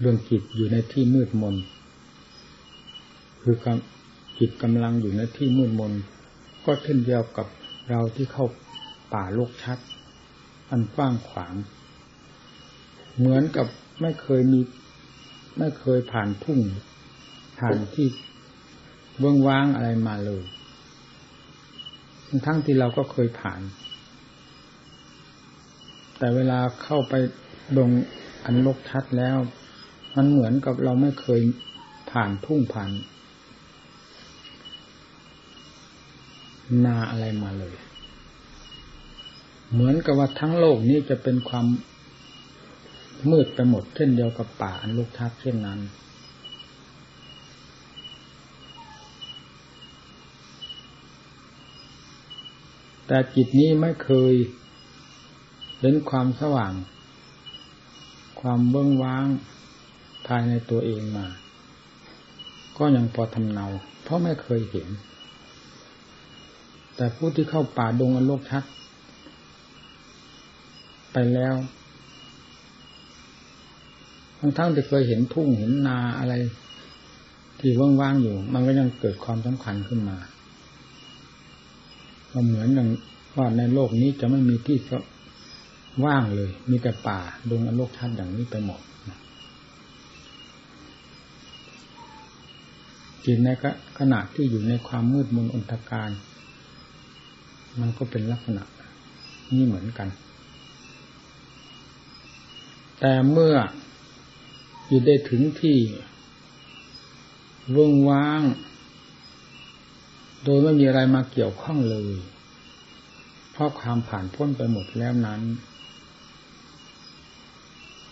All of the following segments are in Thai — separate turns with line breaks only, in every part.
เรื่องจิตอยู่ในที่มืดมน คือจิตกำลังอยู่ในที่มืดมน ก็เช่นเดียวกับเราที่เข้าป่าโลกชัด อันกว้างขวาง เหมือนกับไม่เคยมี ไม่เคยผ่านทุ่งผ่านที่เบื้องว้างอะไรมาเลยทั้งที่เราก็เคยผ่าน แต่เวลาเข้าไปดงอันลกชัดแล้ว มันเหมือนกับเราไม่เคยผ่านทุ่งผ่าน นาอะไรมาเลย เหมือนกับว่าทั้งโลกนี้จะเป็นความมืดไปหมดเช่นเดียวกับป่าอันลุกทับเช่นนั้น แต่จิตนี้ไม่เคยเห็นความสว่าง ความเบื้องว้างายในตัวเองมา ก็ยังพอทำเนา เพราะไม่เคยเห็น แต่ผู้ที่เข้าป่าดงอันโลกชัด ไปแล้วทั้งทั้งที่เคยเห็นทุ่งเห็นนาอะไร ที่ว่างๆอยู่ มันก็ยังเกิดความสำคัญขึ้นมาก็เหมือนอย่างว่าในโลกนี้จะไม่มีที่ว่างเลย มีแต่ป่าดงอโลกชัดอย่างนี้ไปหมด จิตในขณะที่อยู่ในความมืดมนอนตการ มันก็เป็นลักษณะนี่เหมือนกัน แต่เมื่อจิตได้ถึงที่ว่งว่าง โดยไม่มีอะไรมาเกี่ยวข้องเลย เพราะความผ่านพ้นไปหมดแล้วนั้น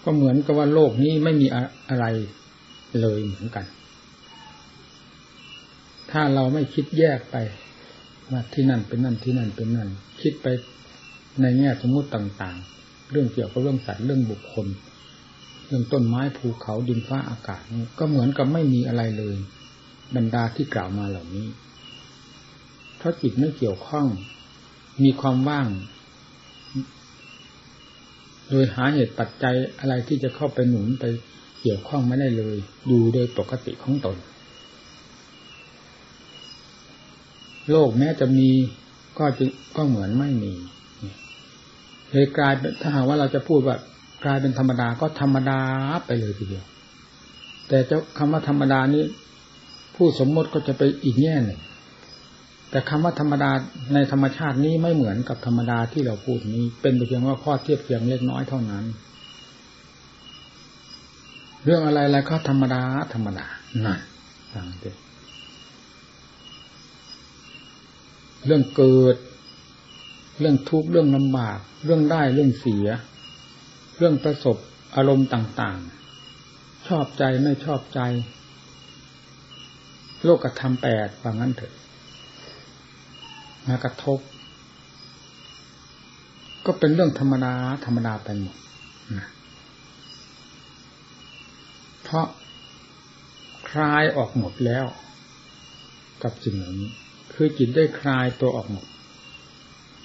ก็เหมือนกับว่าโลกนี้ไม่มีอะไรเลยเหมือนกัน ถ้าเราไม่คิดแยกไปว่าที่นั่นเป็นนั่นที่นั่นเป็นนั่น คิดไปในแง่สมมติต่างๆ เรื่องเกี่ยวกับเรื่องสัตว์เรื่องบุคคล เรื่องต้นไม้ภูเขาดินฟ้าอากาศนี่ก็เหมือนกับไม่มีอะไรเลย บรรดาที่กล่าวมาเหล่านี้ เพราะจิตไม่เกี่ยวข้อง มีความว่าง โดยหาเหตุปัจจัยอะไรที่จะเข้าไปหนุนไปเกี่ยวข้องไม่ได้เลยอยู่โดยปกติของตน โลกแม้จะมีก็จะก็เหมือนไม่มีเลยกลายเป็นถ้าหากว่าเราจะพูดว่ากลายเป็นธรรมดาก็ธรรมดาไปเลยทีเดียว แต่เจ้าคำว่าธรรมดานี้ ผู้สมมติก็จะไปอีกแง่หนึ่งแต่คำว่าธรรมดาในธรรมชาตินี้ไม่เหมือนกับธรรมดาที่เราพูดนี้ เป็นเพียงว่าข้อเทียบเพียงเล็กน้อยเท่านั้น เรื่องอะไรอะไรก็ธรรมดาธรรมดานั่นฟังเด็ เรื่องเกิด เรื่องทุกข์เรื่องลำบาก เรื่องได้เรื่องเสีย เรื่องประสบอารมณ์ต่างๆ ชอบใจไม่ชอบใจ โลกธรรมแปดว่างั้นเถอะมากระทบ ก็เป็นเรื่องธรรมดาธรรมดาไปหมดเพราะคลายออกหมดแล้ว กับสิ่งเหล่านี้ คือจิตได้คลายตัวออกหมด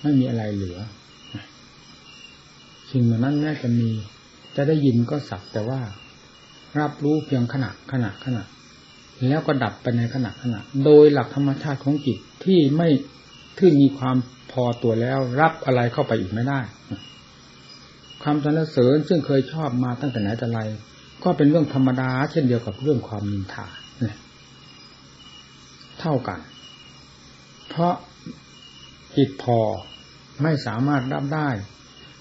ไม่มีอะไรเหลือ สิ่งเหล่านั้นแม้จะมี จะได้ยินก็สักแต่ว่า รับรู้เพียงขณะขณะขณะ แล้วก็ดับไปในขณะขณะ โดยหลักธรรมชาติของจิตที่ไม่ที่มีความพอตัวแล้ว รับอะไรเข้าไปอีกไม่ได้ความสรรเสริญซึ่งเคยชอบมาตั้งแต่ไหนแต่ไร ก็เป็นเรื่องธรรมดา เช่นเดียวกับเรื่องความมินทาเนี่ยเท่ากัน เพราะจิตพอไม่สามารถรับได้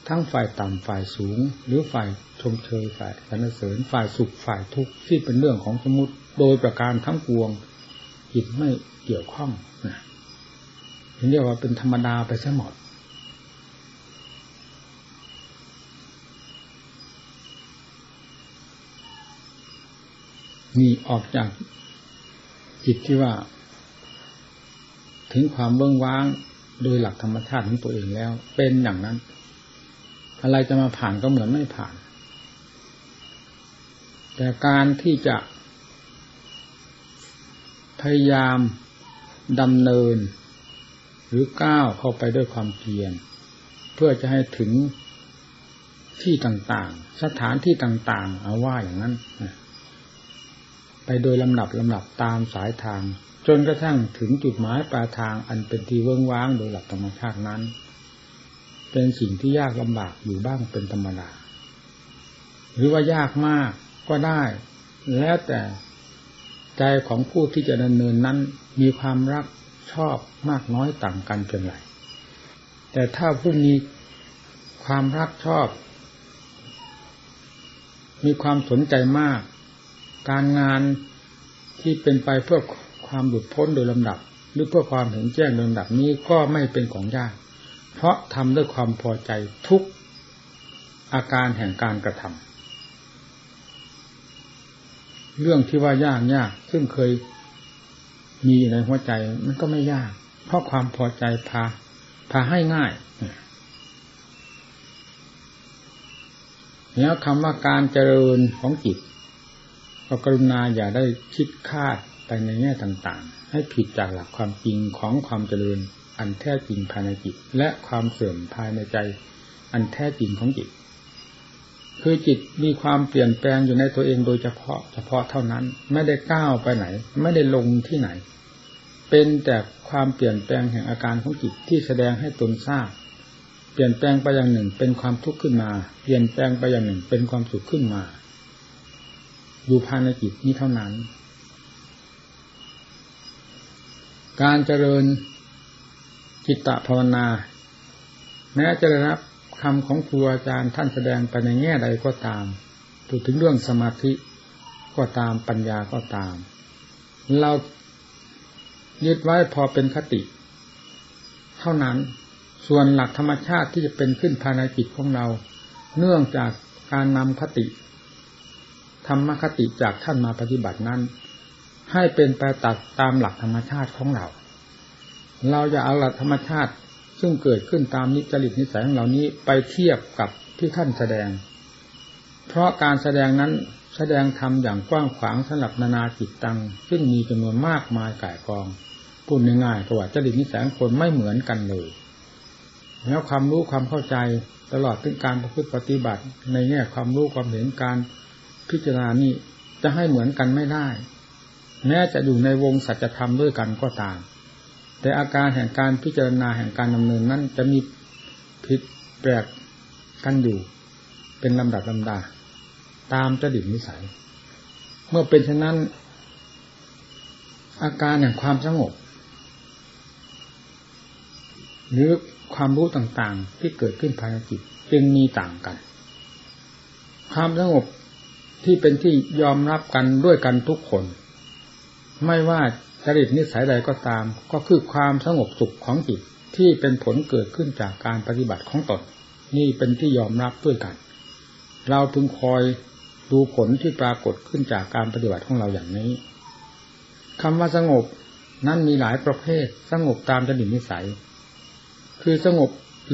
ทั้งฝ่ายต่ำฝ่ายสูง หรือฝ่ายชมเชยฝ่ายสรรเสริญฝ่ายสุขฝ่ายทุกข์ที่เป็นเรื่องของสมุติโดยประการทั้งปวง จิตไม่เกี่ยวข้องนะเรียกว่าเป็นธรรมดาไปซะหมดนี่ออกจากจิตที่ว่า ถึงความเบื้องว้างโดยหลักธรรมชาติของตัวเองแล้ว เป็นอย่างนั้น อะไรจะมาผ่านก็เหมือนไม่ผ่าน แต่การที่จะ พยายามดำเนิน หรือก้าวเข้าไปด้วยความเพียรเพื่อจะให้ถึงที่ต่างๆ สถานที่ต่าง ๆ เอาว่าอย่างนั้น ไปโดยลำดับลำดับตามสายทาง จนกระทั่งถึงจุดหมายปลายทางอันเป็นที่เวิ้งว้างโดยหลักธรรมชาตินั้น เป็นสิ่งที่ยากลำบากอยู่บ้างเป็นธรรมดา หรือว่ายากมากก็ได้ แล้วแต่ใจของผู้ที่จะดำเนินนั้นมีความรักชอบมากน้อยต่างกันเพียงไรแต่ถ้าผู้มีความรักชอบ มีความสนใจมาก การงานที่เป็นไปเพื่อ ความหลุดพ้นโดยลำดับ หรือเพื่อความเห็นแจ้งโดยลำดับนี้ก็ไม่เป็นของยาก เพราะทำด้วยความพอใจทุกอาการแห่งการกระทำเรื่องที่ว่ายากยากซึ่งเคยมีในหัวใจมันก็ไม่ยาก เพราะความพอใจพาพาให้ง่ายแล้วคำว่าการเจริญของจิตก็กรุณาอย่าได้คิดคาด ในแง่ต่างๆ ให้ผิดจากหลักความจริงของความเจริญ อันแท้จริงภายในจิต และความเสื่อมภายในใจ อันแท้จริงของจิต คือจิตมีความเปลี่ยนแปลงอยู่ในตัวเองโดยเฉพาะเฉพาะเท่านั้น ไม่ได้ก้าวไปไหน ไม่ได้ลงที่ไหน เป็นแต่ความเปลี่ยนแปลงแห่งอาการของจิตที่แสดงให้ตนทราบเปลี่ยนแปลงไปอย่างหนึ่งเป็นความทุกข์ขึ้นมา เปลี่ยนแปลงไปอย่างหนึ่งเป็นความสุขขึ้นมา อยู่ภายในจิตนี้เท่านั้น การเจริญจิตตภาวนาแม้จะได้รับคำของครูอาจารย์ท่านแสดงไปในแง่ใดก็ตามพูดถึงเรื่องสมาธิก็ตามปัญญาก็ตาม เรายึดไว้พอเป็นคติ เท่านั้นส่วนหลักธรรมชาติที่จะเป็นขึ้นภายในจิตของเรา เนื่องจากการนำคติธรรมคติจากท่านมาปฏิบัตินั้น ให้เป็นไปตัดตามหลักธรรมชาติของเรา เราจะเอาหลักธรรมชาติซึ่งเกิดขึ้นตามนิจริตนิสัยของเรานี้ไปเทียบกับที่ท่านแสดง เพราะการแสดงนั้นแสดงธรรมอย่างกว้างขวางสำหรับนานาจิตตัง ซึ่งมีจำนวนมากมายก่ายกองพูดง่ายๆกว่าจริตนิสัยของคนไม่เหมือนกันเลย แล้วความรู้ความเข้าใจตลอดถึงการประพฤติปฏิบัติ ในแง่ความรู้ความเห็นการพิจารณานี้จะให้เหมือนกันไม่ได้ แม้จะอยู่ในวงสัจธรรมด้วยกันก็ตาม แต่อาการแห่งการพิจารณาแห่งการดำเนินนั้นจะมีผิดแปลกกันอยู่ เป็นลำดับลำดา ตามจดิตนิสัย เมื่อเป็นเช่นนั้น อาการแห่งความสงบ หรือความรู้ต่างๆที่เกิดขึ้นภายในจิตจึงมีต่างกัน ความสงบที่เป็นที่ยอมรับกันด้วยกันทุกคน ไม่ว่าจริตนิสัยใดก็ตาม ก็คือความสงบสุขของจิตที่เป็นผลเกิดขึ้นจากการปฏิบัติของตนนี่เป็นที่ยอมรับด้วยกัน เราพึงคอยดูผลที่ปรากฏขึ้นจากการปฏิบัติของเราอย่างนี้คำว่าสงบนั้นมีหลายประเภทสงบตามจริตนิสัย คือสงบ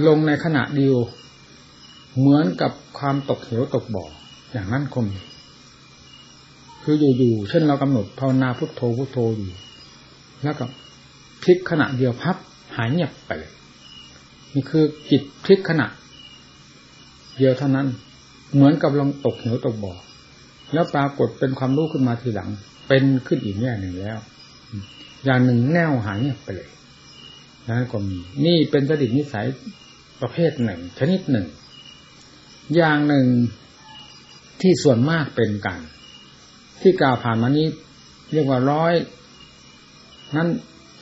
ลงในขณะเดียว เหมือนกับความตกเหวตกบ่ออย่างนั้นคง คืออยู่ๆเช่นเรากำหนดภาวนาพุทโธพุทโธอยู่ แล้วก็พลิกขณะเดียวพับหายเงียบไปเลยนี่คือจิตพลิกขณะ เดียวเท่านั้น เหมือนกับลงตกเหวตกบ่อแล้วปรากฏเป็นความรู้ขึ้นมาทีหลัง เป็นขึ้นอีกแง่หนึ่งแล้ว อย่างหนึ่งแนวหายเงียบไปเลยนั้นก็มี นี่เป็นจดิตนิสัยประเภทหนึ่ง ชนิดหนึ่ง อย่างหนึ่งที่ส่วนมากเป็นกัน ที่กล่าวผ่านมานี้ เรียกว่าร้อย นั้น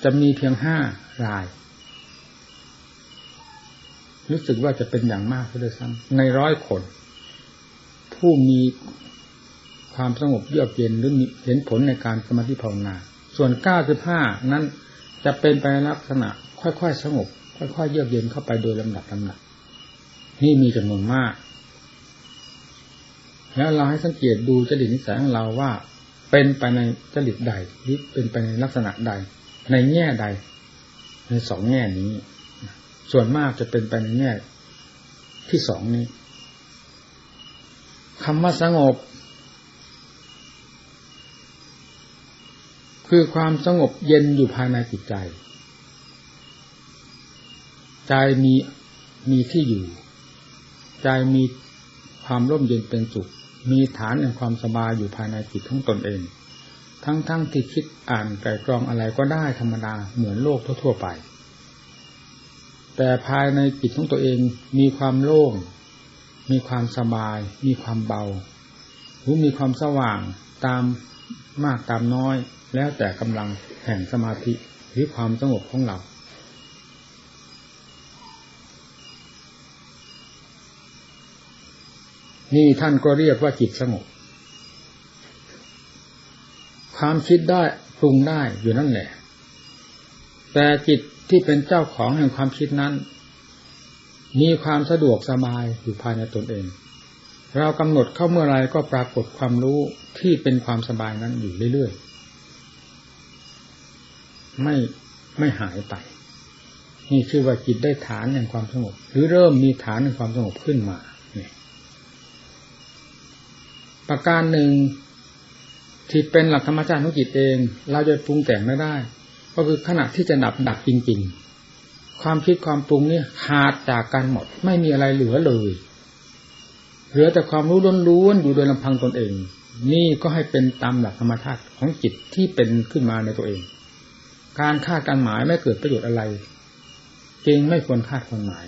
จะมีเพียงห้าราย รู้สึกว่าจะเป็นอย่างมากเลยซ้ำในร้อยคน ผู้มีความสงบเยือกเย็นหรือเห็นผลในการสมาธิภาวนา ส่วนเก้าสิบห้านั้นจะเป็นไปในลักษณะ ค่อยๆสงบ ค่อยๆเยือกเย็นเข้าไปโดยลำดับลำดับนี่มีจำนวนมาก แล้วเราให้สังเกตดูจริตนิสัยของเราว่า เป็นไปในจริตใดหรือเป็นไปในลักษณะใด ในแง่ใด ในสองแง่นี้ ส่วนมากจะเป็นไปในแง่ที่สองนี้คำว่าสงบ คือความสงบเย็นอยู่ภายในจิตใจ ใจมีมีที่อยู่ ใจมีความร่มเย็นเป็นสุข มีฐานแห่งความสบายอยู่ภายในจิตของตนเอง ทั้งๆทที่คิดอ่านไกรกรองอะไรก็ได้ธรรมดาเหมือนโลกทั่วๆไป แต่ภายในจิตของตัวเองมีความโล่ง มีความสบาย มีความเบาหรือมีความสว่างตามมากตามน้อย แล้วแต่กำลังแห่งสมาธิหรือความสงบของเรา นี่ท่านก็เรียกว่าจิตสงบ ความคิดได้ปรุงได้อยู่นั่นแหละ แต่จิตที่เป็นเจ้าของแห่งความคิดนั้น มีความสะดวกสบายอยู่ภายในตนเอง เรากำหนดเข้าเมื่อไรก็ปรากฏความรู้ที่เป็นความสบายนั้นอยู่เรื่อยๆ ไม่ไม่หายไป นี่คือว่าจิตได้ฐานแห่งความสงบ หรือเริ่มมีฐานแห่งความสงบขึ้นมา ประการหนึ่งที่เป็นหลักธรรมชาติของจิตเอง เราจะปรุงแต่งไม่ได้ ก็คือขณะที่จะดับดับจริง ๆ ความคิดความปรุงนี่ขาดจากกันหมด ไม่มีอะไรเหลือเลย เหลือแต่ความรู้ล้วนๆอยู่โดยลำพังตนเอง นี่ก็ให้เป็นตามหลักธรรมชาติของจิตที่เป็นขึ้นมาในตัวเอง การคาดการหมายไม่เกิดประโยชน์อะไรจึงไม่ควรคาดควรหมาย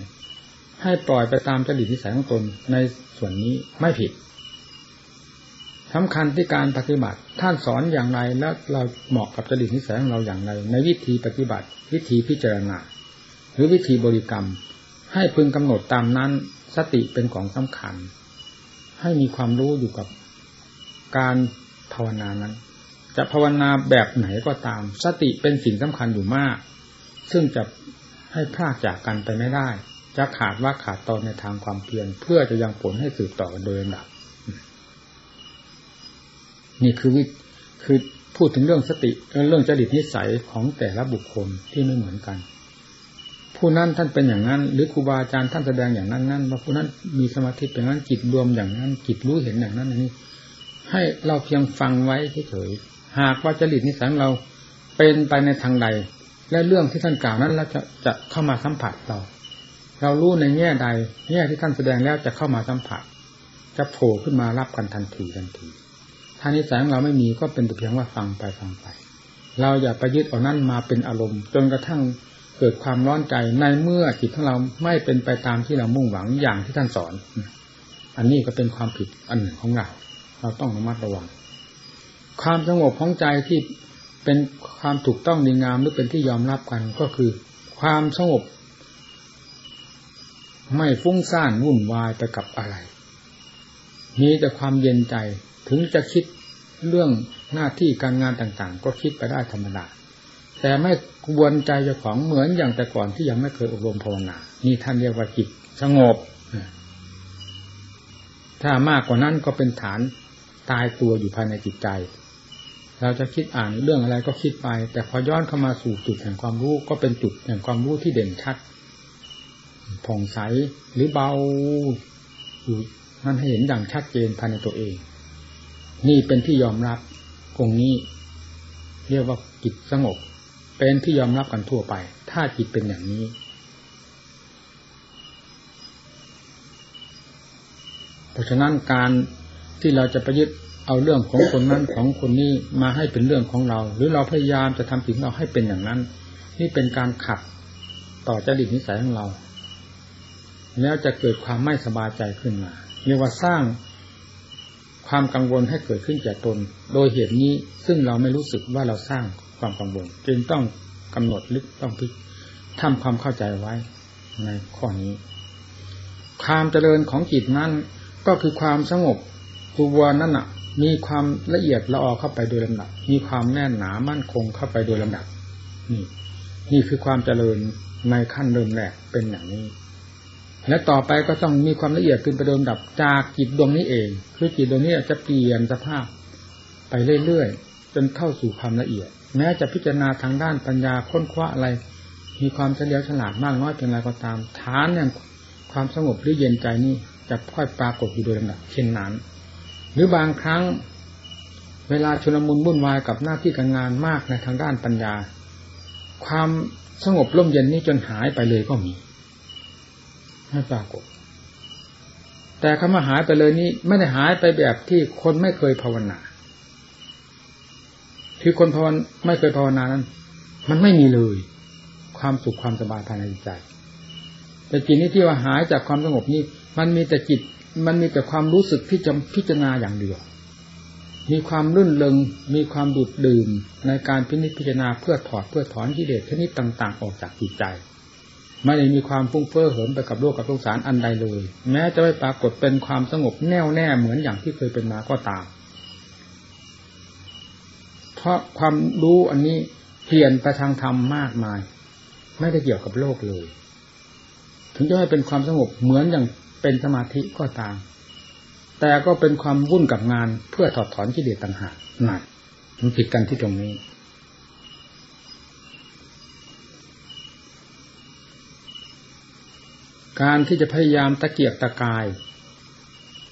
ให้ปล่อยไปตามจริตนิสัยของตนในส่วนนี้ไม่ผิด สำคัญที่การปฏิบัติ ท่านสอนอย่างไรแล้วเราเหมาะกับจริตนิสัยของเราอย่างไร ในวิธีปฏิบัติ วิธีพิจารณาหรือวิธีบริกรรม ให้พึงกำหนดตามนั้นสติเป็นของสำคัญ ให้มีความรู้อยู่กับการภาวนานั้น จะภาวนาแบบไหนก็ตาม สติเป็นสิ่งสำคัญอยู่มาก ซึ่งจะให้พลาดจากกันไปไม่ได้ จะขาดว่าขาดตอนในทางความเพียรเพื่อจะยังผลให้สืบต่อกันโดยลำดับ นี่คือวิคือพูดถึงเรื่องสติเรื่องจริตนิสัยของแต่ละบุคคลที่ไม่เหมือนกัน ผู้นั้นท่านเป็นอย่างนั้น หรือครูบาอาจารย์ท่านแสดงอย่างนั้นนั้นว่าผู้นั้นมีสมาธิเป็นอย่างนั้นจิตรวมอย่างนั้นจิตรู้เห็นอย่างนั้นนี้ ให้เราเพียงฟังไว้เฉยๆหากว่าจริตนิสัยเราเป็นไปในทางใด และเรื่องที่ท่านกล่าวนั้นเราจะจะเข้ามาสัมผัสเรา เรารู้ในแง่ใดแง่ที่ท่านแสดงแล้วจะเข้ามาสัมผัส จะโผล่ขึ้นมารับกันทันทีทันที ถ้านิสัยของเราไม่มีก็เป็นแต่เพียงว่าฟังไปฟังไป เราอย่าไปยึดเอานั่นมาเป็นอารมณ์ จนกระทั่งเกิดความร้อนใจในเมื่อจิตของเราไม่เป็นไปตามที่เรามุ่งหวังอย่างที่ท่านสอน อันนี้ก็เป็นความผิดอันหนึ่งของเรา เราต้องระมัดระวัง ความสงบของใจที่เป็นความถูกต้องดีงามหรือเป็นที่ยอมรับกันก็คือ ความสงบ ไม่ฟุ้งซ่านวุ่นวายไปกับอะไร มีแต่ความเย็นใจถึงจะคิดเรื่องหน้าที่การงานต่างๆ ก็คิดไปได้ธรรมดาแต่ไม่กวนใจเจ้าของเหมือนอย่างแต่ก่อนที่ยังไม่เคยอบรมภาวนานี่ท่านเรียกว่าจิตสงบ ถ้ามากกว่านั้นก็เป็นฐานตายตัวอยู่ภายในจิตใจ เราจะคิดอ่านเรื่องอะไรก็คิดไป แต่พอย้อนเข้ามาสู่จุดแห่งความรู้ก็เป็นจุดแห่งความรู้ที่เด่นชัดผ่องใสหรือเบาอยู่ นั่นให้เห็นอย่างชัดเจนภายในตัวเอง นี่เป็นที่ยอมรับตรงนี้ เรียกว่าจิตสงบ เป็นที่ยอมรับกันทั่วไป ถ้าจิตเป็นอย่างนี้ เพราะฉะนั้นการที่เราจะประยึดเอาเรื่องของคนนั้นของคนนี้มาให้เป็นเรื่องของเรา หรือเราพยายามจะทำสิ่งเราให้เป็นอย่างนั้น นี่เป็นการขัดต่อจริตนิสัยของเรา แล้วจะเกิดความไม่สบายใจขึ้นมา เรียกว่าสร้างความกังวลให้เกิดขึ้นแก่ตน โดยเหตุนี้ซึ่งเราไม่รู้สึกว่าเราสร้างความกังวลจึงต้องกำหนดลึกต้องพิทำความเข้าใจไว้ในข้อนี้ ความเจริญของจิตนั้นก็คือความสงบตัวนั่นน่ะ มีความละเอียดละออเข้าไปโดยลำดับ มีความแน่นหนามั่นคงเข้าไปโดยลำดับนี่นี่คือความเจริญในขั้นเริ่มแรกเป็นอย่างนี้ และต่อไปก็ต้องมีความละเอียดขึ้นไปโดยดับจากจิตดวงนี้เองคือจิตดวงนี้จะเปลี่ยนสภาพไปเรื่อยๆจนเข้าสู่ความละเอียด แม้จะพิจารณาทางด้านปัญญาค้นคว้าอะไร มีความเฉลียวฉลาดมากน้อยเพียงไรก็ตาม ฐานเนี่ยความสงบหรือเย็นใจนี้จะค่อยปรากฏอยู่โดยลำดับเช่นนั้น หรือบางครั้ง เวลาชุลมุนวุ่นวายกับหน้าที่การงานมากในทางด้านปัญญา ความสงบร่มเย็นนี้จนหายไปเลยก็มี ไม่ปรากฏ แต่คำว่าหายไปเลยนี้ ไม่ได้หายไปแบบที่คนไม่เคยภาวนาที่คนภาวนาไม่เคยภาวนานั้น มันไม่มีเลย ความสุขความสบายภายในใจ แต่จิตนี้ที่ว่าหายจากความสงบนี้ มันมีแต่จิต มันมีแต่ความรู้สึกที่จะพิจารณาอย่างเดียวมีความรื่นเริงมีความดูดดื่มในการพินิจพิจารณาเพื่อถอดเพื่อถอนกิเลสชนิดต่าง ๆ ออกจากจิตใจ ไม่ได้มีความฟุ้งเฟ้อเหินไปกับโลกกับสงสารอันใดเลย แม้จะไม่ปรากฏเป็นความสงบแน่วแน่เหมือนอย่างที่เคยเป็นมาก็ตาม เพราะความรู้อันนี้เปลี่ยนไปทางธรรมมากมาย ไม่ได้เกี่ยวกับโลกเลย ถึงจะให้เป็นความสงบเหมือนอย่างเป็นสมาธิก็ตาม แต่ก็เป็นความวุ่นกับงานเพื่อถอดถอนกิเลสต่างหากนั่นมันผิดกันที่ตรงนี้ การที่จะพยายามตะเกียกตะกาย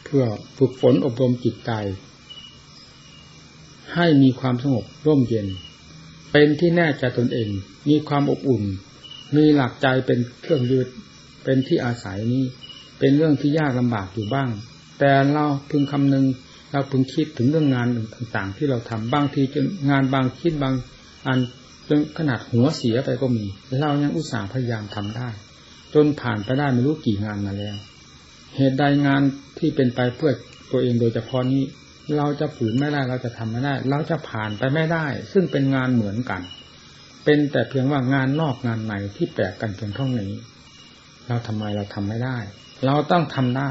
เพื่อฝึกฝนอบรมจิตใจ ให้มีความสงบร่มเย็น เป็นที่แน่ใจตนเอง มีความอบอุ่น มีหลักใจเป็นเครื่องยืดเป็นที่อาศัยนี้ เป็นเรื่องที่ยากลำบากอยู่บ้าง แต่เราพึงคำนึงเราพึงคิดถึงเรื่องงานต่างๆ ที่เราทำบางทีจนงานบางคิดบางอันจนขนาดหัวเสียไปก็มี เรายังอุตส่าห์พยายามทำได้ จนผ่านไปได้ไม่รู้กี่งานมาแล้ว เหตุใดงานที่เป็นไปเพื่อตัวเองโดยเฉพาะนี้ เราจะฝืนไม่ได้เราจะทำไม่ได้ เราจะผ่านไปไม่ได้ ซึ่งเป็นงานเหมือนกัน เป็นแต่เพียงว่างานนอกงานในที่แปลกกันเพียงเท่านี้ เราทำไมเราทำไม่ได้ เราต้องทำได้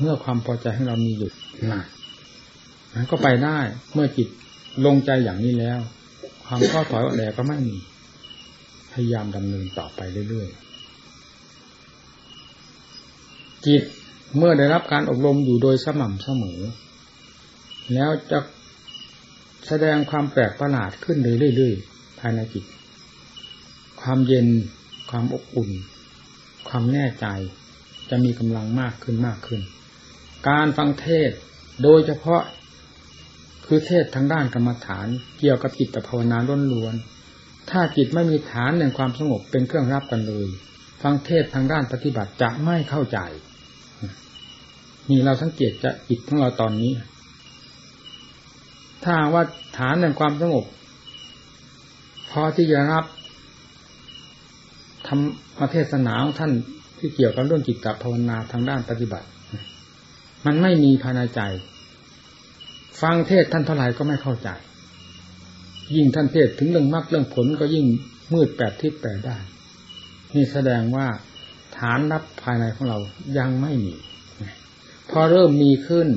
เมื่อความพอใจให้เรามีอยู่นะนั้นก็ไปได้เมื่อจิตลงใจอย่างนี้แล้ว ความข้อถอยออกแดก็ไม่มีพยายามดำเนินต่อไปเรื่อยๆ จิตเมื่อได้รับการอบรมอยู่โดยสม่ำเสมอ แล้วจะแสดงความแปลกประหลาดขึ้นเรื่อยๆภายในจิต ความเย็น ความอบอุ่น ความแน่ใจ จะมีกำลังมากขึ้นมากขึ้น การฟังเทศโดยเฉพาะคือเทศทางด้านกรรมฐานเกี่ยวกับจิตภาวนาล้วนๆถ้าจิตไม่มีฐานแห่งความสงบเป็นเครื่องรับกันเลย ฟังเทศทางด้านปฏิบัติจะไม่เข้าใจ นี่เราสังเกตจะจิตของเราตอนนี้ ถ้าว่าฐานแห่งความสงบพอที่จะรับทำมาเทศนาของท่านที่เกี่ยวกับเรื่องจิตกับภาวนาทางด้านปฏิบัติ มันไม่มีภายในใจ ฟังเทศท่านเท่าไหร่ก็ไม่เข้าใจ ยิ่งท่านเทศถึงเรื่องมรรคเรื่องผลก็ยิ่งมืดแปดทิศแปดได้นี่แสดงว่าฐานรับภายในของเรายังไม่มี พอเริ่มมีขึ้น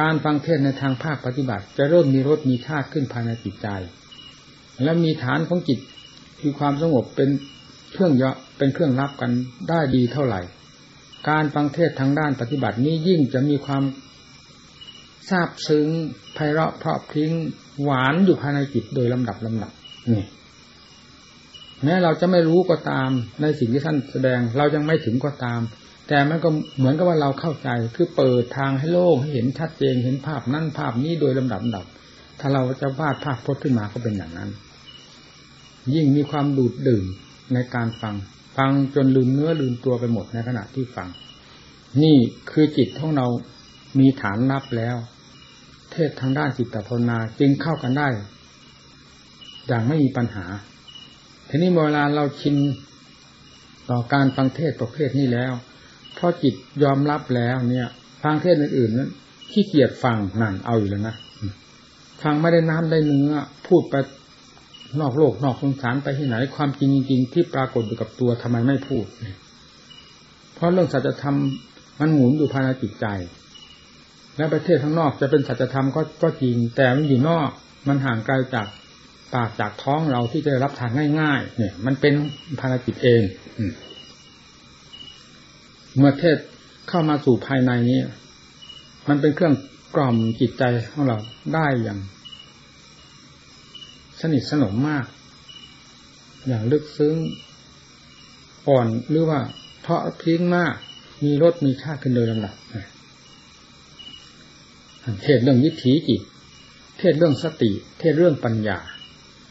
การฟังเทศในทางภาคปฏิบัติ จะเริ่มมีรสมีชาติขึ้นภายในจิตใจ และมีฐานของจิตคือความสงบเป็นเครื่องยะเป็นเครื่องรับกันได้ดีเท่าไหร่ การฟังเทศทางด้านปฏิบัตินี้ยิ่งจะมีความซาบซึ้งไพเราะเพราะพริ้งหวานอยู่ภายในจิตโดยลำดับลำดับนี่แม้เราจะไม่รู้ก็ตามในสิ่งที่ท่านแสดง เรายังไม่ถึงก็ตาม แต่มันก็เหมือนกับว่าเราเข้าใจคือเปิดทางให้โล่งให้เห็นชัดเจนเห็นภาพนั่นภาพนี้โดยลำดับดับ ถ้าเราจะวาดภาพพจน์ขึ้นมาก็เป็นอย่างนั้น ยิ่งมีความดูดดื่มในการฟัง ฟังจนลืมเนื้อลืมตัวไปหมดในขณะที่ฟัง นี่คือจิตของเรามีฐานนับแล้ว เทศทางด้านจิตภาวนาจึงเข้ากันได้ อย่างไม่มีปัญหาทีนี้เวลาเราชินต่อการฟังเทศประเภทนี้แล้ว พราะจิตยอมรับแล้วเนี่ย ฟังเทศอื่นๆนั้นขี้เกียจฟังนั่นเอาอยู่แล้วนะฟังไม่ได้น้ำได้เนื้อ พูดไปนอกโลกนอกสงสารไปที่ไหน ความจริงจริงที่ปรากฏอยู่กับตัวทำไมไม่พูด เพราะเรื่องสัจธรรมมันหมุนอยู่ภายในจิตใจ และประเทศข้างนอกจะเป็นสัจธรรมก็ก็จริง แต่มันอยู่นอกมันห่างไกลจากปากจากท้องเราที่จะรับทานง่าย ๆ เนี่ย มันเป็นภารกิจเอง อื เมื่อเทศเข้ามาสู่ภายในนี้ มันเป็นเครื่องกล่อมจิตใจของเราได้อย่าง สนิทสนมมาก อย่างลึกซึ้งอ่อนหรือว่าเพราะพิ้งมาก มีรสมีชาติขึ้นโดยลำดับเทศเรื่องวิถีจิต เทศเรื่องสติ เทศเรื่องปัญญา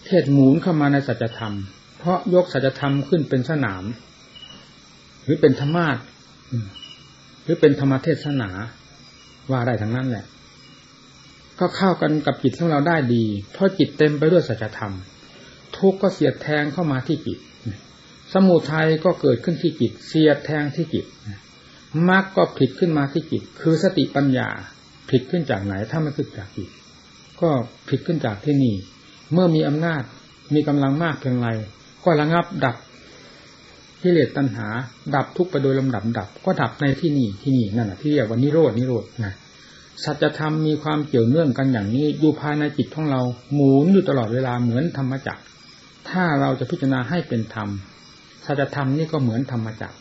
เทศหมุนเข้ามาในสัจธรรม เพราะยกสัจธรรมขึ้นเป็นสนาม หรือเป็นธรรมาท เรือเป็นธรรมเทศนาว่าได้ทั้งนั้นแหละ ก็เข้ากันกับจิตของเราได้ดี เพราะจิตเต็มไปด้วยสัจธรรม ทุกข์ก็เสียดแทงเข้ามาที่จิต สมุทัยก็เกิดขึ้นที่จิต เสียดแทงที่จิตมรรคก็ผิดขึ้นมาที่จิต คือสติปัญญาผิดขึ้นจากไหน ถ้าไม่ขึ้นจากจิต ก็ผิดขึ้นจากที่นี่ เมื่อมีอำนาจมีกำลังมากเพียงไรก็ระงับดับ กิเลสตัณหา ดับทุกไปโดยลำดับดับ ก็ดับในที่นี่ที่นี่นั่นแหะที่เรียกว่านิโรดนิโรดนะสัจธรรมมีความเกี่ยวเนื่องกันอย่างนี้อยู่ภายในจิตของเราหมุนอยู่ตลอดเวลาเหมือนธรรมจักร ถ้าเราจะพิจารณาให้เป็นธรรมสัจธรรมนี่ก็เหมือนธรรมจักร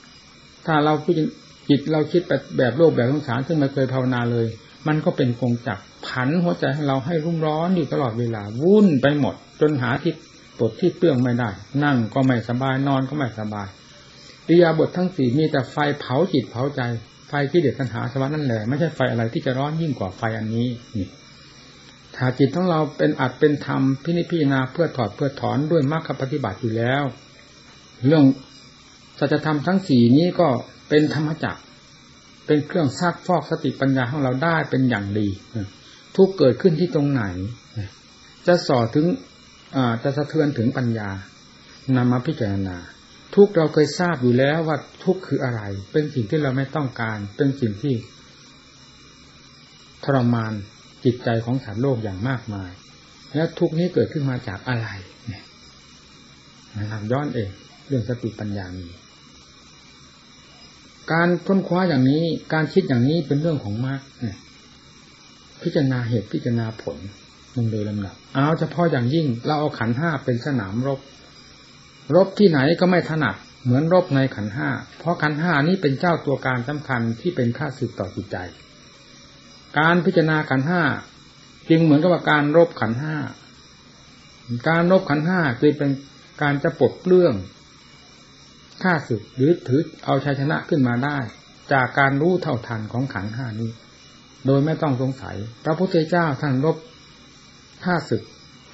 ถ้าเราพิจจิตเราคิดแบบแบบโลกแบบสงสารซึ่งไม่เคยภาวนาเลย มันก็เป็นกงจักผันหัวใจให้เราให้รุ่มร้อนอยู่ตลอดเวลาวุ่นไปหมด จนหาที่ปลดที่เปลื้องไม่ได้ นั่งก็ไม่สบายนอนก็ไม่สบาย อิยาบททั้งสี่มีแต่ไฟเผาจิตเผาใจ ไฟที่เด็ดปัญหาสวรรค์นั่นแหละไม่ใช่ไฟอะไรที่จะร้อนยิ่งกว่าไฟอันนี้นี่ถ้าจิตของเราเป็นอัดเป็นธรรมพินิจพิจารณาเพื่อถอดเพื่อถอนด้วยมรรคปฏิบัติอยู่แล้ว เรื่องสัจธรรมทั้งสี่นี้ก็เป็นธรรมจักรเป็นเครื่องซักฟอกสติปัญญาของเราได้เป็นอย่างดีทุกเกิดขึ้นที่ตรงไหน จะสอถึงจะสะเทือนถึงปัญญานำมาพิจารณา ทุกเราเคยทราบอยู่แล้วว่าทุกคืออะไร เป็นสิ่งที่เราไม่ต้องการ เป็นสิ่งที่ทรมานจิตใจของสารโลกอย่างมากมาย แล้วทุกนี้เกิดขึ้นมาจากอะไรเนี่ยนะครับย้อนเอง เรื่องสติปัญญามีการค้นคว้าอย่างนี้ การคิดอย่างนี้เป็นเรื่องของมรรคพิจารณาเหตุพิจารณาผลมันโดยลำดับ เอาเฉพาะอย่างยิ่ง เราเอาขันห้าเป็นสนามรบ รบที่ไหนก็ไม่ถนัดเหมือนรบในขันห้า เพราะขันห้านี้เป็นเจ้าตัวการสำคัญที่เป็นค่าสืบต่อจิตใจ การพิจารณาขันห้าจึงเหมือนกับว่าการรบขันห้า การรบขันห้าคือเป็นการจะปลดเปลื้องฆ่าศึกหรือถือเอาชัยชนะขึ้นมาได้ จากการรู้เท่าทันของขันห้านี้ โดยไม่ต้องสงสัย พระพุทธเจ้าท่านรบฆ่าศึก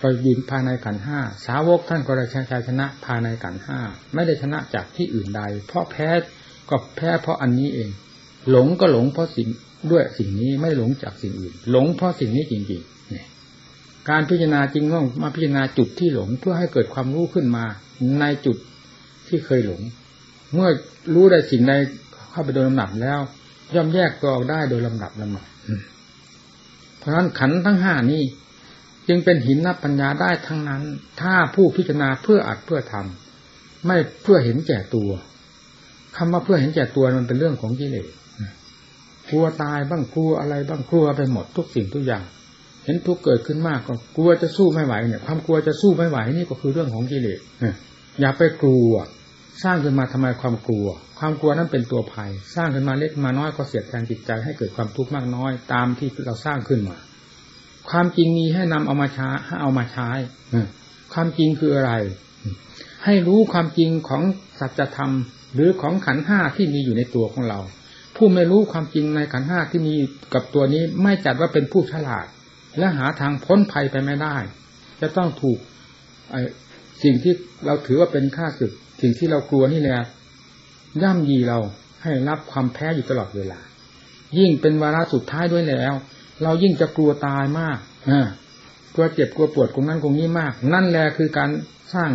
ก็ยืนภายในขันห้าสาวกท่านก็ได้ชัยชนะภายในขันห้าไม่ได้ชนะจากที่อื่นใด เพราะแพ้ก็แพ้เพราะอันนี้เอง หลงก็หลงเพราะสิ่งด้วยสิ่งนี้ไม่หลงจากสิ่งอื่น หลงเพราะสิ่งนี้จริงๆการพิจารณาจริงต้องมาพิจารณาจุดที่หลงเพื่อให้เกิดความรู้ขึ้นมา ในจุดที่เคยหลง เมื่อรู้ได้สิ่งใดเข้าไปโดยลำดับแล้ว ย่อมแยกตัวออกได้โดยลำดับลำดับเพราะฉะนั้นขันทั้งห้านี้ จึงเป็นหินนับปัญญาได้ทั้งนั้น ถ้าผู้พิจารณาเพื่ออัดเพื่อทำไม่เพื่อเห็นแก่ตัวคำว่าเพื่อเห็นแก่ตัวมันเป็นเรื่องของกิเลสกลัวตายบ้างกลัวอะไรบ้างกลัวไปหมดทุกสิ่งทุกอย่าง เห็นทุกเกิดขึ้นมากก็กลัวจะสู้ไม่ไหวเนี่ย ความกลัวจะสู้ไม่ไหวนี่ก็คือเรื่องของกิเลสอย่าไปกลัว สร้างขึ้นมาทำไมความกลัว ความกลัวนั้นเป็นตัวภัย สร้างขึ้นมาเล็กมาน้อยก็เสียดแทงจิตใจให้เกิดความทุกข์มากน้อย ตามที่เราสร้างขึ้นมา ความจริงมีให้นำเอามาใช้ให้เอามาใช้ความจริงคืออะไร ให้รู้ความจริงของสัจธรรม หรือของขันห้าที่มีอยู่ในตัวของเรา ผู้ไม่รู้ความจริงในขันห้าที่มีกับตัวนี้ไม่จัดว่าเป็นผู้ฉลาด และหาทางพ้นภัยไปไม่ได้ จะต้องถูกสิ่งที่เราถือว่าเป็นค่าศึก สิ่งที่เรากลัวนี่แหละย่ำยีเราให้รับความแพ้อยู่ตลอดเวลา ยิ่งเป็นวาระสุดท้ายด้วยแล้ว เรายิ่งจะกลัวตายมากอกลัวเจ็บกลัวปวดตรงนั้นตรงนี้มาก นั่นแหละคือการสร้าง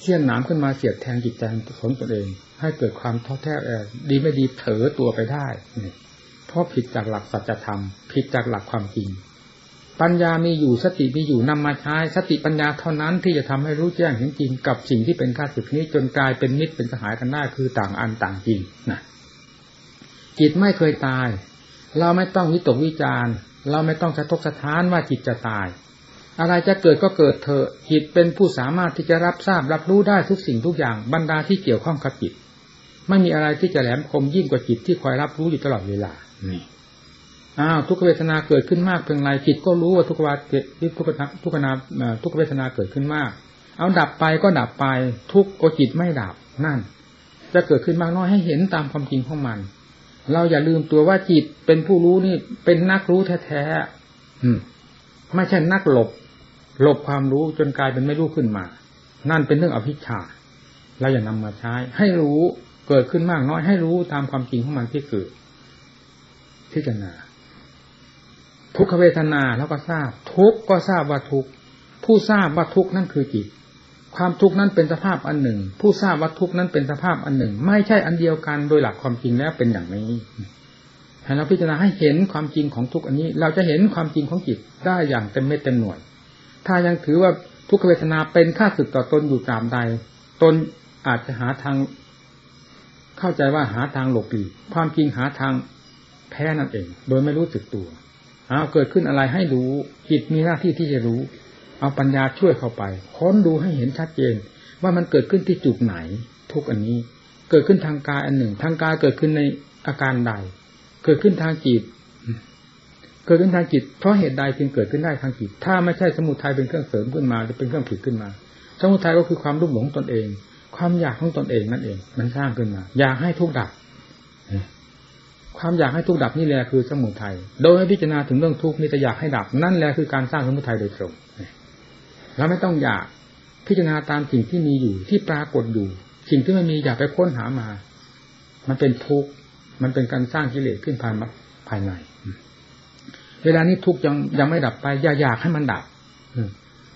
เชี่ยนหนามขึ้นมาเสียดแทงจิตใจของตนเอง ให้เกิดความท้อแท้ดีไม่ดีเถอตัวไปได้เพราะผิดจากหลักสัจธรรม ผิดจากหลักความจริง ปัญญามีอยู่สติมีอยู่นำมาใช้สติปัญญาเท่านั้นที่จะทำให้รู้แจ้งเห็นจริงกับสิ่งที่เป็นข้าศึกนี้จนกลายเป็นมิตรเป็นสหายกันได้คือต่างอันต่างจริงนะจิตไม่เคยตาย เราไม่ต้องวิตกวิจารเราไม่ต้องสะทกสะท้านว่าจิตจะตาย อะไรจะเกิดก็เกิดเถอะจิตเป็นผู้สามารถที่จะรับทราบรับรู้ได้ทุกสิ่งทุกอย่างบรรดาที่เกี่ยวข้องกับจิตไม่มีอะไรที่จะแหลมคมยิ่งกว่าจิตที่คอยรับรู้อยู่ตลอดเวลานี่อ้าวทุกเวทนาเกิดขึ้นมากเพียงไรจิตก็รู้ว่าทุกวาทุกทุกทุกนาทุกเวทนาเกิดขึ้นมาก เอาดับไปก็ดับไปทุกโอจิตไม่ดับนั่น จะเกิดขึ้นมากน้อยให้เห็นตามความจริงของมัน เราอย่าลืมตัวว่าจิตเป็นผู้รู้นี่ เป็นนักรู้แท้ๆไม่ใช่นักหลบ หลบความรู้จนกลายเป็นไม่รู้ขึ้นมา นั่นเป็นเรื่องอภิชาเราอย่านำมาใช้ ให้รู้เกิดขึ้นมากน้อยให้รู้ตามความจริงของมันที่เกิดพิจารณาทุกขเวทนาแล้วก็ทราบ ทุกก็ทราบว่าทุก ผู้ทราบว่าทุกนั่นคือจิต ความทุกข์นั้นเป็นสภาพอันหนึ่ง ผู้ทราบว่าทุกข์นั้นเป็นสภาพอันหนึ่ง ไม่ใช่อันเดียวกันโดยหลักความจริงแล้วเป็นอย่างนี้ให้เราพิจารณาให้เห็นความจริงของทุกอันนี้ เราจะเห็นความจริงของจิตได้อย่างเต็มเม็ดเต็มหน่วย ถ้ายังถือว่าทุกขเวทนาเป็นค่าสึกต่อตนอยู่ตามใด ตนอาจจะหาทาง เข้าใจว่าหาทางหลบหลีกความจริงหาทางแพ้นั่นเอง โดยไม่รู้สึกตัวเอาเกิดขึ้นอะไรให้รู้จิตมีหน้าที่ที่จะรู้ เอาปัญญาช่วยเข้าไป ค้นดูให้เห็นชัดเจน ว่ามันเกิดขึ้นที่จุดไหน ทุกอันนี้ เกิดขึ้นทางกายอันหนึ่ง ทางกายเกิดขึ้นในอาการใด เกิดขึ้นทางจิต เกิดขึ้นทางจิต เพราะเหตุใดจึงเกิดขึ้นได้ทางจิต ถ้าไม่ใช่สมุทัยเป็นเครื่องเสริมขึ้นมาหรือเป็นเครื่องผิดขึ้นมา สมุทัยก็คือความรุ่มหลงตนเอง ความอยากของตนเองนั่นเอง มันสร้างขึ้นมา อยากให้ทุกดับความอยากให้ทุกดับนี่แหละคือสมุทัย โดยพิจารณาถึงเรื่องทุกข์นี่แต่อยากให้ดับ นั่นแหละคือการสร้างสมุทัยโดยตรง เราไม่ต้องอยากพิจารณาตามสิ่งที่มีอยู่ที่ปรากฏอยู่ สิ่งที่ไม่มีอยากไปค้นหามา มันเป็นทุกข์มันเป็นการสร้างกิเลสขึ้นภายภายใน เวลานี้ทุกข์ยังยังไม่ดับไปอย่าอยากให้มันดับ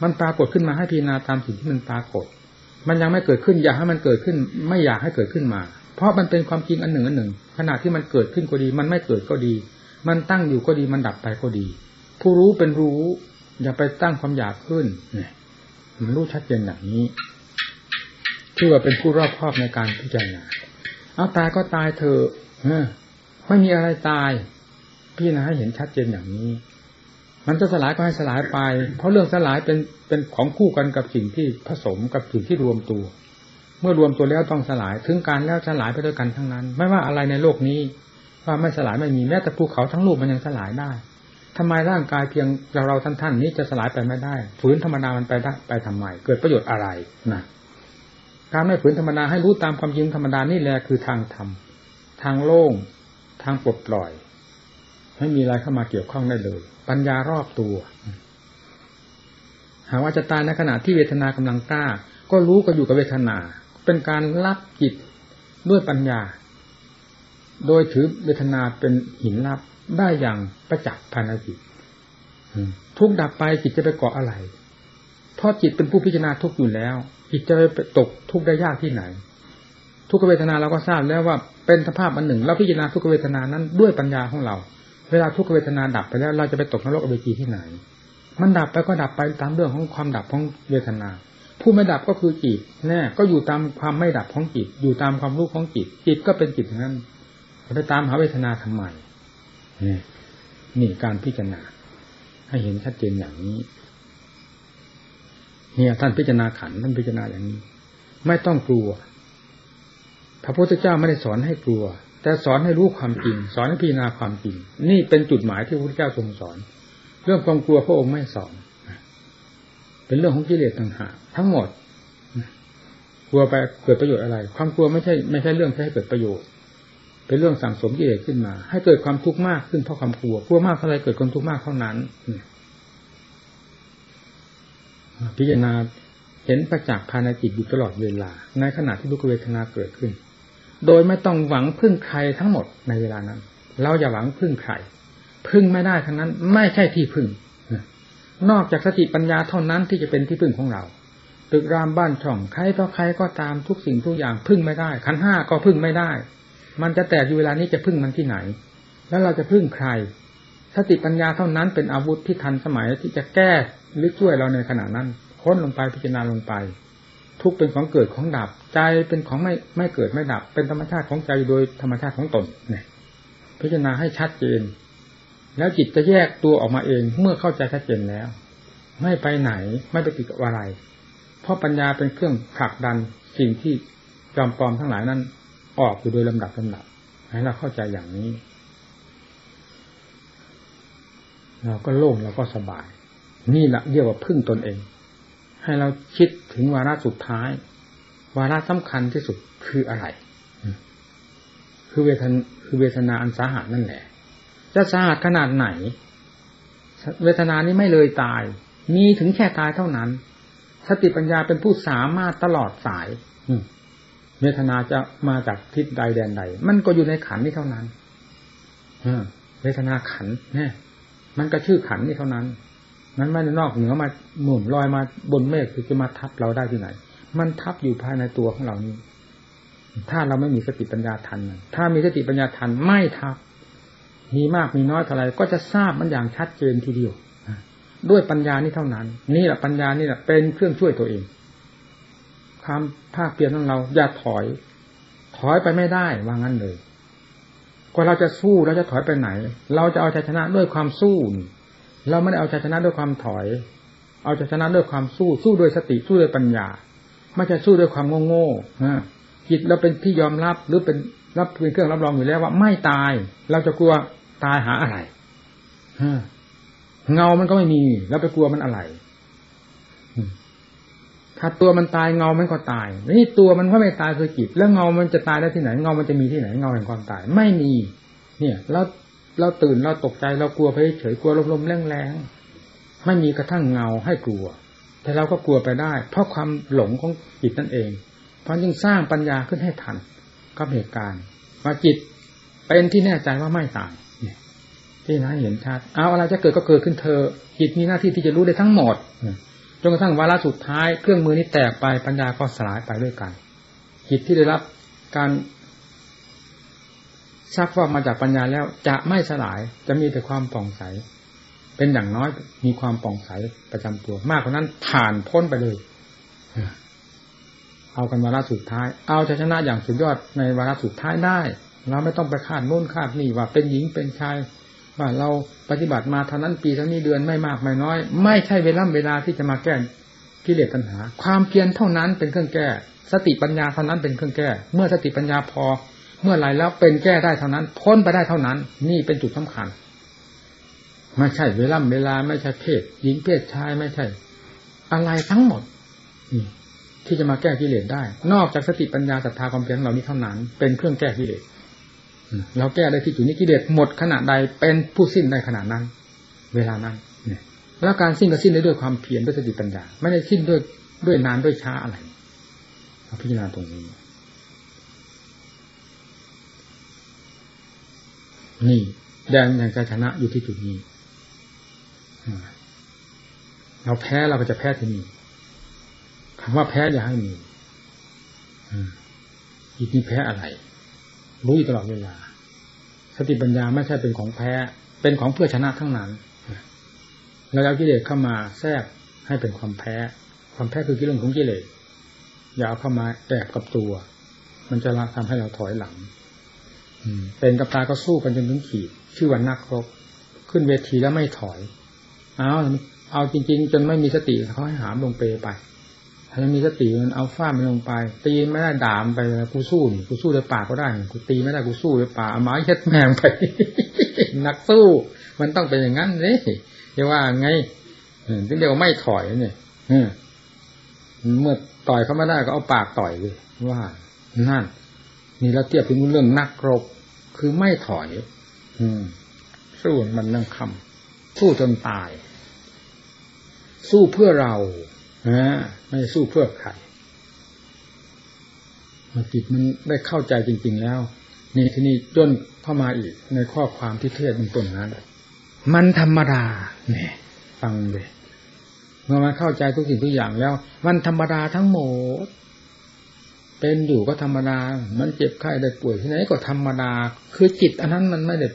มันปรากฏขึ้นมาให้พิจารณาตามสิ่งที่มันปรากฏ มันยังไม่เกิดขึ้นอยากให้มันเกิดขึ้น ไม่อยากให้เกิดขึ้นมา เพราะมันเป็นความจริงอันหนึ่งอันหนึ่ง ขณะที่มันเกิดขึ้นก็ดี มันไม่เกิดก็ดี มันตั้งอยู่ก็ดีมันดับไปก็ดี ผู้รู้เป็นรู้ อย่าไปตั้งความอยากขึ้นมันรู้ชัดเจนอย่างนี้ชื่อว่าเป็นผู้รอบครอบในการพิจารณาเอาตายก็ตายเถอะไม่มีอะไรตาย พี่นะให้เห็นชัดเจนอย่างนี้ มันจะสลายก็ให้สลายไป เพราะเรื่องสลายเป็นเป็นของคู่กันกับสิ่งที่ผสมกับสิ่งที่รวมตัว เมื่อรวมตัวแล้วต้องสลาย ถึงการแล้วสลายไปด้วยกันทั้งนั้น ไม่ว่าอะไรในโลกนี้ ว่าไม่สลายไม่มีแม้แต่ภูเขาทั้งลูกมันยังสลายได้ ทำไมร่างกายเพียงเราเราท่านท่านนี้จะสลายไปไม่ได้ ฝืนธรรมดามันไปได้ไปทำไม เกิดประโยชน์อะไรนะการไม่ฝืนธรรมดาให้รู้ตามความจริงธรรมดานี่แหละคือทางธรรมทางโล่ง ทางปลดปล่อย ไม่มีอะไรเข้ามาเกี่ยวข้องได้เลย ปัญญารอบตัว หากว่าจะตายในขณะที่เวทนากำลังกล้า ก็รู้ก็อยู่กับเวทนา เป็นการรับจิตด้วยปัญญา โดยถือเวทนาเป็นหินรับ ได้อย่างประจักษ์ภายในจิตทุกดับไปจิตจะไปเกาะอะไร เพราะจิตเป็นผู้พิจารณาทุกอยู่แล้ว จิตจะไปตกทุกได้ยากที่ไหน ทุกเวทนาเราก็ทราบแล้วว่าเป็นสภาพอันหนึ่ง เราพิจารณาทุกเวทนานั้นด้วยปัญญาของเรา เวลาทุกเวทนาดับไปแล้ว เราจะไปตกนรกอเวจีที่ไหน มันดับไปก็ดับไปตามเรื่องของความดับของเวทนา ผู้ไม่ดับก็คือจิตแน่ก็อยู่ตามความไม่ดับของจิต อยู่ตามความรู้ของจิต จิตก็เป็นจิตนั้นจะไปตามหาเวทนาทำไม นี่การพิจารณา ให้เห็นชัดเจนอย่างนี้ เนี่ยท่านพิจารณาขันท่านพิจารณาอย่างนี้ ไม่ต้องกลัว พระพุทธเจ้าไม่ได้สอนให้กลัว แต่สอนให้รู้ความจริง สอนให้พิจารณาความจริง นี่เป็นจุดหมายที่พระพุทธเจ้าทรงสอน เรื่องความกลัวพระองค์ไม่สอนเป็นเรื่องของกิเลสต่างหากทั้งหมดกลัวไปเกิดประโยชน์อะไร ความกลัวไม่ใช่ไม่ใช่เรื่องที่ให้เกิดประโยชน์ เป็นเรื่องสั่งสมกิเลสขึ้นมา ให้เกิดความทุกข์มากขึ้นเพราะความกลัวกลัวมากเท่าไรเกิดความทุกข์มากเท่านั้นพิจารณาเห็นประจักษ์ภายในจิตอยู่ตลอดเวลา ในขณะที่ทุกเวทนาเกิดขึ้น โดยไม่ต้องหวังพึ่งใครทั้งหมดในเวลานั้น เราอย่าหวังพึ่งใครพึ่งไม่ได้ทั้งนั้น ไม่ใช่ที่พึ่งนอกจากสติปัญญาเท่านั้นที่จะเป็นที่พึ่งของเราตึกรามบ้านช่องใครต่อใครก็ตามทุกสิ่งทุกอย่างพึ่งไม่ได้ขันห้าก็พึ่งไม่ได้ มันจะแตกอยู่เวลานี้จะพึ่งมันที่ไหน แล้วเราจะพึ่งใครสติปัญญาเท่านั้นเป็นอาวุธที่ทันสมัยที่จะแก้หรือช่วยเราในขณะนั้นค้นลงไปพิจารณาลงไป ทุกเป็นของเกิดของดับ ใจเป็นของไม่ไม่เกิดไม่ดับ เป็นธรรมชาติของใจโดยธรรมชาติของตนเนี่ยพิจารณาให้ชัดเจน แล้วจิตจะแยกตัวออกมาเองเมื่อเข้าใจชัดเจนแล้ว ไม่ไปไหนไม่ไปติดกับอะไร เพราะปัญญาเป็นเครื่องผลักดันสิ่งที่จอมปลอมทั้งหลายนั้น ออกอยู่โดยลำดับลำดับให้เราเข้าใจอย่างนี้ เราก็โล่งเราก็สบาย นี่แหละเรียกว่าพึ่งตนเอง ให้เราคิดถึงวาระสุดท้าย วาระสำคัญที่สุดคืออะไร คือเวทนคือเวทนาอันสาหัสนั่นแหละ จะสาหัสขนาดไหน เวทนานี้ไม่เลยตาย มีถึงแค่ตายเท่านั้น สติปัญญาเป็นผู้สามารถตลอดสาย เวทนาจะมาจากทิศใดแดนใด มันก็อยู่ในขันนี้เท่านั้นเวทนาขันเนี่ยมันก็ชื่อขันนี้เท่านั้นมันไม่นอกเหนือมาหนุนลอยมาบนเมฆคือจะมาทับเราได้ที่ไหน มันทับอยู่ภายในตัวของเรานี้ ถ้าเราไม่มีสติปัญญาทัน ถ้ามีสติปัญญาทันไม่ทับ มีมากมีน้อยเท่าไรก็จะทราบมันอย่างชัดเจนทีเดียว ด้วยปัญญานี้เท่านั้น นี่แหละปัญญานี่แหละเป็นเครื่องช่วยตัวเอง ความภาคเพียรของเราอย่าถอย ถอยไปไม่ได้ว่างั้นเลยกว่าเราจะสู้เราจะถอยไปไหน เราจะเอาชัยชนะด้วยความสู้ เราไม่ได้เอาชัยชนะด้วยความถอย เอาชัยชนะด้วยความสู้สู้ด้วยสติสู้ด้วยปัญญา ไม่ใช่สู้ด้วยความโง่ๆจิตเราเป็นที่ยอมรับหรือเป็นรับเป็นเครื่องรับรองอยู่แล้วว่าไม่ตาย เราจะกลัวตายหาอะไรเงามันก็ไม่มี แล้วไปกลัวมันอะไร ถ้าตัวมันตายเงามันก็ตายนี่ตัวมันก็ไม่ตายคือจิตแล้วเงามันจะตายได้ที่ไหนเงามันจะมีที่ไหนเงาแห่งความตายไม่มี เนี่ยแล้วเราตื่นเราตกใจเรากลัวไปเฉยกลัวลมๆแรงๆไม่มีกระทั่งเงาให้กลัว แต่เราก็กลัวไปได้ เพราะความหลงของจิตนั่นเอง เพราะจึงสร้างปัญญาขึ้นให้ทันกับเหตุการณ์ว่าจิตเป็นที่แน่ใจว่าไม่ตายที่นั้นเห็นชัดเอาอะไรจะเกิดก็เกิดขึ้นเธอจิตมีหน้าที่ที่จะรู้ได้ทั้งหมด นกระทั่งวาระสุดท้ายเครื่องมือนี้แตกไปปัญญาก็สลายไปด้วยกัน จิตที่ได้รับการชักว่ามาจากปัญญาแล้วจะไม่สลายจะมีแต่ความป่องใส เป็นอย่างน้อยมีความป่องใสประจำตัว มากกว่านั้นผ่านพ้นไปเลย เอากันวาระสุดท้าย เอาชนะอย่างสุดยอดในวาระสุดท้ายได้ เราไม่ต้องไปคาดโน้นคาดนี่ว่าเป็นหญิงเป็นชาย ว่าเราปฏิบัติมาเท่านั้นปีเท่านี้เดือนไม่มากไม่น้อย ไม่ใช่เวลาเวลาที่จะมาแก้กิเลสตัณหา ความเพียรเท่านั้นเป็นเครื่องแก้ สติปัญญาเท่านั้นเป็นเครื่องแก้ เมื่อสติปัญญาพอ เมื่อไรแล้วเป็นแก้ได้เท่านั้น พ้นไปได้เท่านั้น นี่เป็นจุดสำคัญไม่ใช่เวลาเวลาไม่ใช่เพศหญิงเพศชายไม่ใช่ อะไรทั้งหมดที่จะมาแก้กิเลสได้ นอกจากสติปัญญาศรัทธาความเพียรเหล่านี้เท่านั้น เป็นเครื่องแก้กิเลส เราแก้ได้ที่จุดนี้กิเลสหมดขณะใดเป็นผู้สิ้นได้ขณะนั้น เวลานั้นเนี่ยแล้วการสิ้นก็สิ้นได้ด้วยความเพียรด้วยสติปัญญาไม่ได้สิ้นด้วยด้วยนานด้วยช้าอะไรเราพิจารณาตรงนี้ นี่ แดงแห่งใจชนะอยู่ที่จุดนี้เราแพ้เราก็จะแพ้ที่นี่คำว่าแพ้อย่าให้มีอีกนี้แพ้อะไร รู้อยู่ตลอดเวลา สติปัญญาไม่ใช่เป็นของแพ้ เป็นของเพื่อชนะทั้งนั้นเราเอากิเลสเข้ามาแทรกให้เป็นความแพ้ ความแพ้คือกิเลสของกิเลสอย่าเอาเข้ามาแอบกับตัว มันจะทำให้เราถอยหลังเป็นกับตาก็สู้กันจนถึงขีด ชื่อวันนักรบ ขึ้นเวทีแล้วไม่ถอย เอาเอาจริง ๆ จนไม่มีสติเขาให้หามลงเปไป ถ้ามีสติมันเอาฟ้ามันลงไป ตีไม่ได้ด่ามไปกูสู้นี่กูสู้ด้วยปากก็ได้กูตีไม่ได้กูสู้ด้วยปากเอาไม้เช็ดแมงไปนักสู้ มันต้องเป็นอย่างนั้นเลยเรียกว่าไงถึงเดียวไม่ถอยเนี่ยเมื่อต่อยเขาไม่ได้ก็เอาปากต่อยเลยว่านั่นนี่เราเทียบถึงเรื่องนักรบ คือไม่ถอย อืม สู้มันนั่งคำสู้จนตาย สู้เพื่อเรา นะไม่สู้เพื่อใครจิตมันได้เข้าใจจริง ๆ แล้ว นี่ที่นี่จนเข้ามาอีกในข้อความที่เทศเป็นต้นนั้นมันธรรมดาเนี่ยฟังเลยเมื่อมันเข้าใจทุกสิ่งทุกอย่างแล้ว มันธรรมดาทั้งหมด เป็นอยู่ก็ธรรมดา มันเจ็บไข้ได้ป่วยที่ไหนก็ธรรมดา คือจิตอันนั้นมันไม่ได้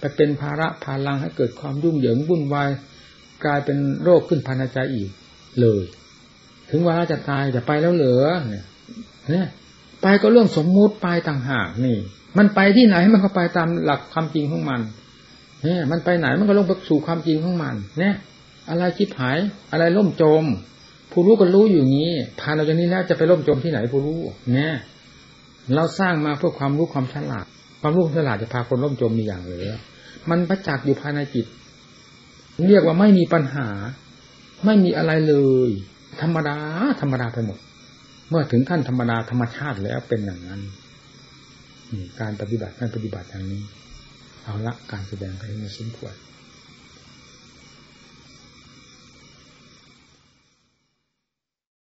ไปเป็นภาระพาลังให้เกิดความยุ่งเหยิงวุ่นวายกลายเป็นโรคขึ้นภายในใจอีกเลย ถึงว่าจะตายจะไปแล้วเหลือเนี่ยไปก็เรื่องสมมุติไปต่างหากนี่ มันไปที่ไหนมันก็ไปตามหลักความจริงของมันเนี่ยมันไปไหนมันก็ลงไปสู่ความจริงของมัน เนี่ย อะไรคิดหายอะไรล่มจม ผู้รู้ก็รู้อยู่งี้ผ่านเราจากนี้แล้วจะไปล่มจมที่ไหนผู้รู้ เนี่ย เราสร้างมาเพื่อความรู้ความฉลาด ความรู้ความฉลาดจะพาคนล่มจมมีอย่างเหลือ มันประจักษ์อยู่ภายในจิต เรียกว่าไม่มีปัญหา ไม่มีอะไรเลย ธรรมดาธรรมดาไปหมด เมื่อถึงขั้นธรรมดาธรรมชาติแล้วเป็นอย่างนั้นการปฏิบัติการปฏิบัติอย่างนี้ เอาละการแสดงไปในสมควร